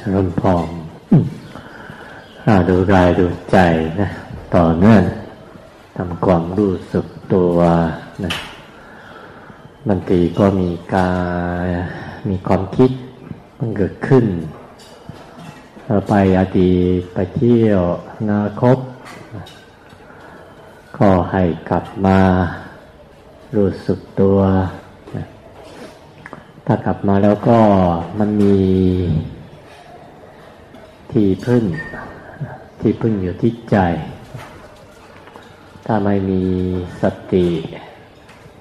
ชลนพองดูกายดูใจนะ ต่อเนื่องทำความรู้สึกตัวนะบางทีก็มีกายมีความคิดมันเกิดขึ้นเราไปอดีตไปเที่ยวนาคตก็ให้กลับมารู้สึกตัว ถ้ากลับมาแล้วก็มันมี ที่พึ่ง ที่พึ่งอยู่ที่ใจ ถ้าไม่มีสติ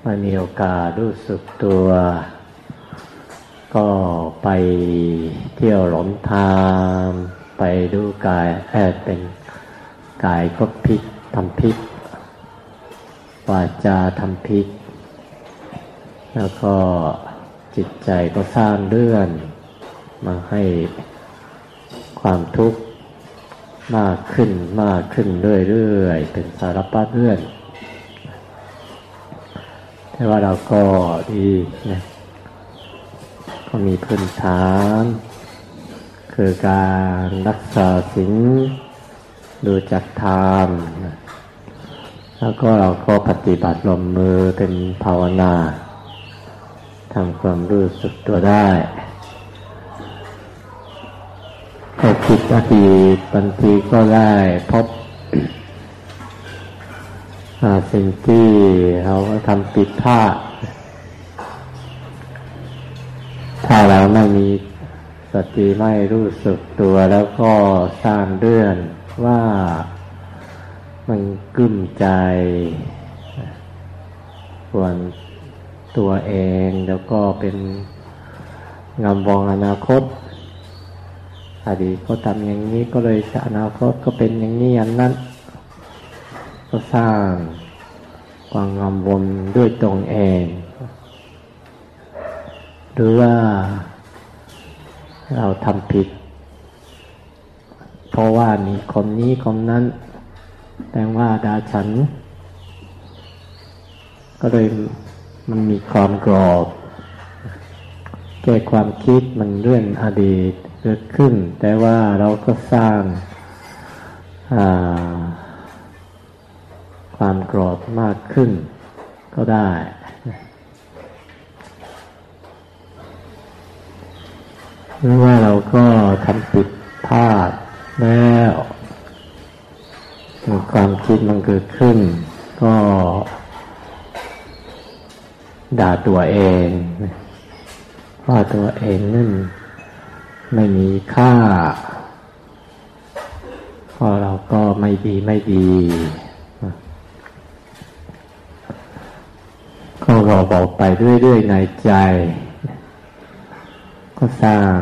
ไม่มีโอกาสรู้สึกตัว ก็ไปเที่ยวหลงทาง ไปดูกายแอบเป็นกายก็พิษทำพิษวาจาทำพิษ แล้วก็จิตใจก็สร้างเรื่องมาให้ ความทุกข์มากขึ้นมากขึ้นเรื่อยๆเป็นสารพัดเรื่องแต่ว่าเราก็ดีนะก็มีพื้นฐาน คือการรักษาสิ่งดูจักทานแล้วก็เราก็ปฏิบัติลมมือเป็นภาวนาทำความรู้สึกตัวได้ ก็คิดอดีตบางทีก็ได้พบสิ่งที่เราทำผิดพลาดถ้าเราไม่มีสติไม่รู้สึกตัวแล้วก็สร้างเรื่องว่ามันกึ้มใจส่วนตัวเองแล้วก็เป็นงามวองอนาคต อดีตก็ทำอย่างนี้ก็เลยจะอนาคตก็เป็นอย่างนี้อย่างนั้น ก็สร้างความงามวนด้วยตรงเอง หรือว่าเราทำผิด เพราะว่ามีคนนี้คนนั้นแปลว่าดาฉัน ก็เลยมันมีความกรอบแก้ความคิดมันเรื่องอดีต เกิดขึ้น แต่ว่าเราก็สร้างความกรอบมากขึ้นก็ได้ หรือว่าเราก็ทำผิดพลาดแล้วความคิดมันเกิดขึ้น ก็ด่าตัวเองว่าตัวเองนั่น ไม่มีค่าพอเราก็ไม่ดีไม่ดี ก็บอกบอกไปเรื่อยๆในใจ ก็สร้าง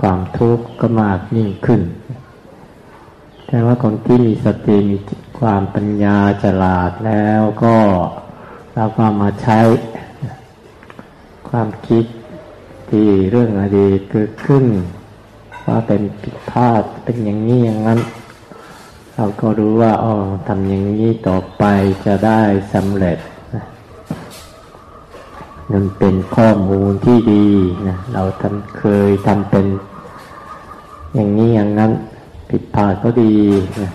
ความทุกข์ก็มากยิ่งขึ้น แต่ว่าคนที่มีสติมีความปัญญาฉลาดแล้วก็เราก็มาใช้ความคิด ที่เรื่องอดีตเกิดขึ้น ว่าเป็นผิดพลาดเป็นอย่างนี้อย่างนั้น เราก็รู้ว่าอ๋อทำอย่างนี้ต่อไปจะได้สำเร็จนั่นเป็นข้อมูลที่ดีนะเราทำเคยทำเป็น อย่างนี้อย่างนั้น ผิดพลาดก็ดีนะ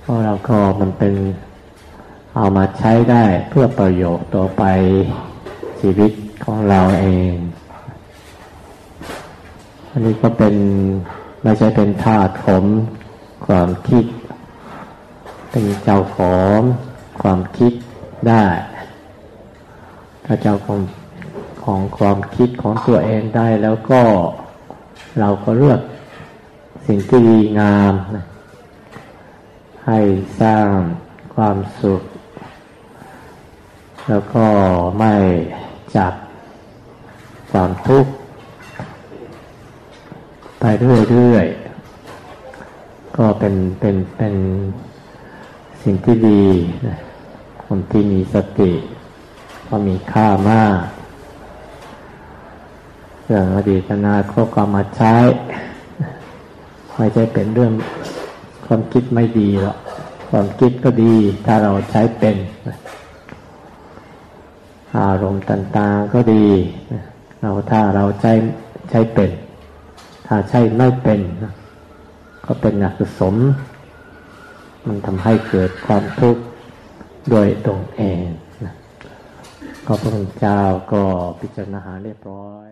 เพราะเราก็มันเป็นเอามาใช้ได้เพื่อประโยชน์ต่อไปชีวิต ของเราเอง อันนี้ก็เป็นไม่ใช่เป็นธาตุผมความคิด เป็นเจ้าของความคิดได้ ถ้าเจ้าของของความคิดของตัวเองได้แล้วก็เราก็เลือกสิ่งที่ดีงาม ให้สร้างความสุข แล้วก็ไม่จับ ความทุกข์ไปเรื่อยๆ ก็เป็นเป็นเป็นสิ่งที่ดีนะคนที่มีสติก็มีค่ามากเรื่องอดีตนาคตก็มาใช้ ไม่ใช่เป็นเรื่องความคิดไม่ดีหรอกความคิดก็ดีถ้าเราใช้เป็น อารมณ์ต่างๆก็ดี เราถ้าเราใช้ใช้เป็น ถ้าใช่ไม่เป็นก็เป็นอกุศลมันทำให้เกิดความทุกข์โดยตรงเองนะก็พระพุทธเจ้าก็พิจารณาเรียบร้อย